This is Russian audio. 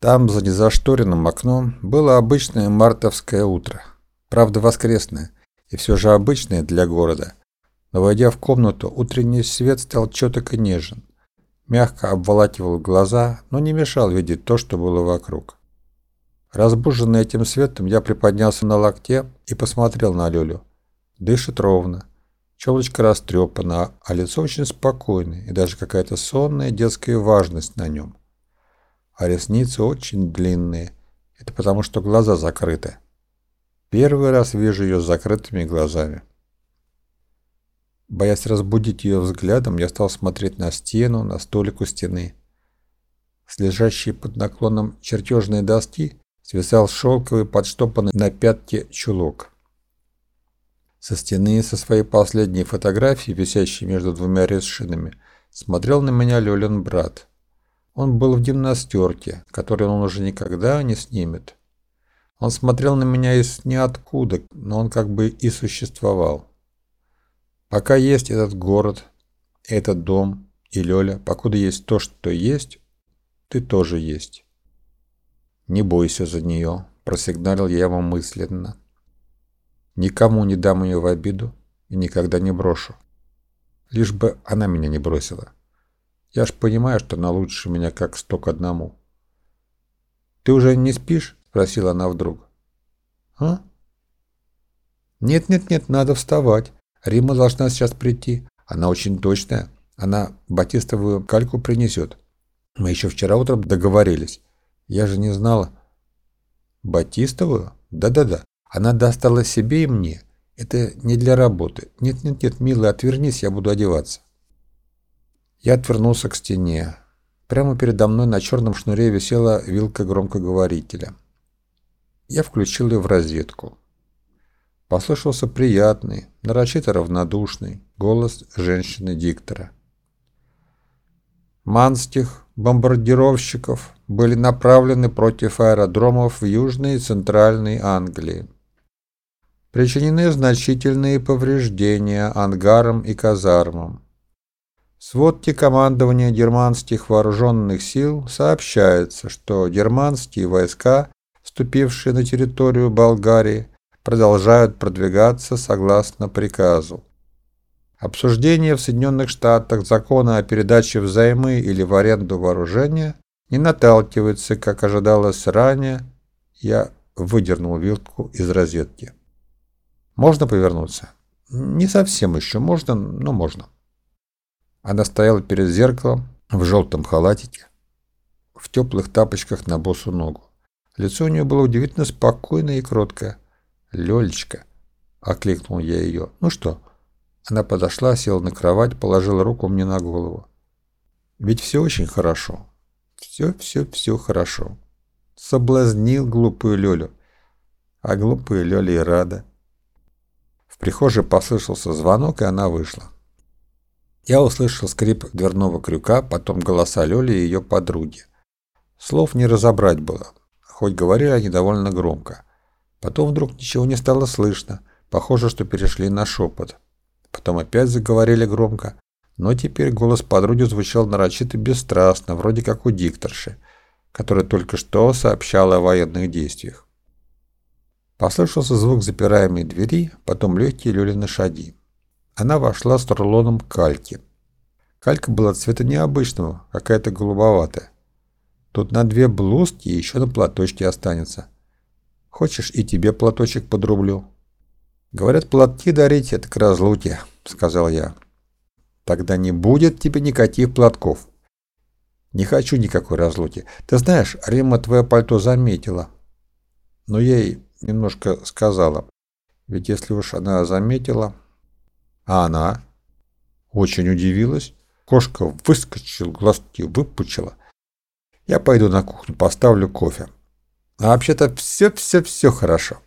Там, за незашторенным окном, было обычное мартовское утро. Правда, воскресное, и все же обычное для города. Но войдя в комнату, утренний свет стал четок и нежен. Мягко обволакивал глаза, но не мешал видеть то, что было вокруг. Разбуженный этим светом, я приподнялся на локте и посмотрел на Лёлю. Дышит ровно. Челочка растрепана, а лицо очень спокойное и даже какая-то сонная детская важность на нем. А ресницы очень длинные. Это потому, что глаза закрыты. Первый раз вижу ее с закрытыми глазами. Боясь разбудить ее взглядом, я стал смотреть на стену, на столик у стены. С лежащей под наклоном чертежной доски свисал шелковый подштопанный на пятке чулок. Со стены, со своей последней фотографией, висящей между двумя резшинами, смотрел на меня Лёлин брат. Он был в гимнастерке, которую он уже никогда не снимет. Он смотрел на меня из ниоткуда, но он как бы и существовал. Пока есть этот город, этот дом и Лёля, покуда есть то, что есть, ты тоже есть. Не бойся за нее, просигналил я ему мысленно. Никому не дам ее в обиду и никогда не брошу. Лишь бы она меня не бросила. Я ж понимаю, что она лучше меня как сто к одному. «Ты уже не спишь?» – спросила она вдруг. «А?» «Нет-нет-нет, надо вставать. Рима должна сейчас прийти. Она очень точная. Она батистовую кальку принесет. Мы еще вчера утром договорились. Я же не знала». «Батистовую? Да-да-да. Она достала себе и мне. Это не для работы. Нет-нет-нет, милый, отвернись, я буду одеваться. Я отвернулся к стене. Прямо передо мной на черном шнуре висела вилка громкоговорителя. Я включил ее в розетку. Послышался приятный, нарочито равнодушный голос женщины-диктора. Манских бомбардировщиков были направлены против аэродромов в Южной и Центральной Англии. Причинены значительные повреждения ангарам и казармам. В сводке командования германских вооруженных сил сообщается, что германские войска, вступившие на территорию Болгарии, продолжают продвигаться согласно приказу. Обсуждение в Соединенных Штатах закона о передаче взаймы или в аренду вооружения не наталкивается, как ожидалось ранее. Я выдернул вилку из розетки. Можно повернуться? Не совсем еще можно, но можно. Она стояла перед зеркалом в желтом халатике, в теплых тапочках на босу ногу. Лицо у нее было удивительно спокойное и кроткое. «Лелечка!» — окликнул я ее. «Ну что?» Она подошла, села на кровать, положила руку мне на голову. «Ведь все очень хорошо. Все-все-все хорошо. Соблазнил глупую Лелю. А глупая Лёля и рада прихожей послышался звонок, и она вышла. Я услышал скрип дверного крюка, потом голоса Лёли и ее подруги. Слов не разобрать было, хоть говорили они довольно громко. Потом вдруг ничего не стало слышно, похоже, что перешли на шепот. Потом опять заговорили громко, но теперь голос подруги звучал нарочито бесстрастно, вроде как у дикторши, которая только что сообщала о военных действиях. Послышался звук запираемой двери, потом легкие Лёлины шаги. Она вошла с рулоном кальки. Калька была цвета необычного, какая-то голубоватая. Тут на две блузки еще на платочке останется. Хочешь, и тебе платочек подрублю? Говорят, платки дарить — это к разлуке, — сказал я. Тогда не будет тебе никаких платков. Не хочу никакой разлуки. Ты знаешь, Римма твое пальто заметила. Но ей немножко сказала. Ведь если уж она заметила... А она очень удивилась. Кошка выскочила, глазки выпучила. Я пойду на кухню, поставлю кофе. А вообще-то все-все-все хорошо.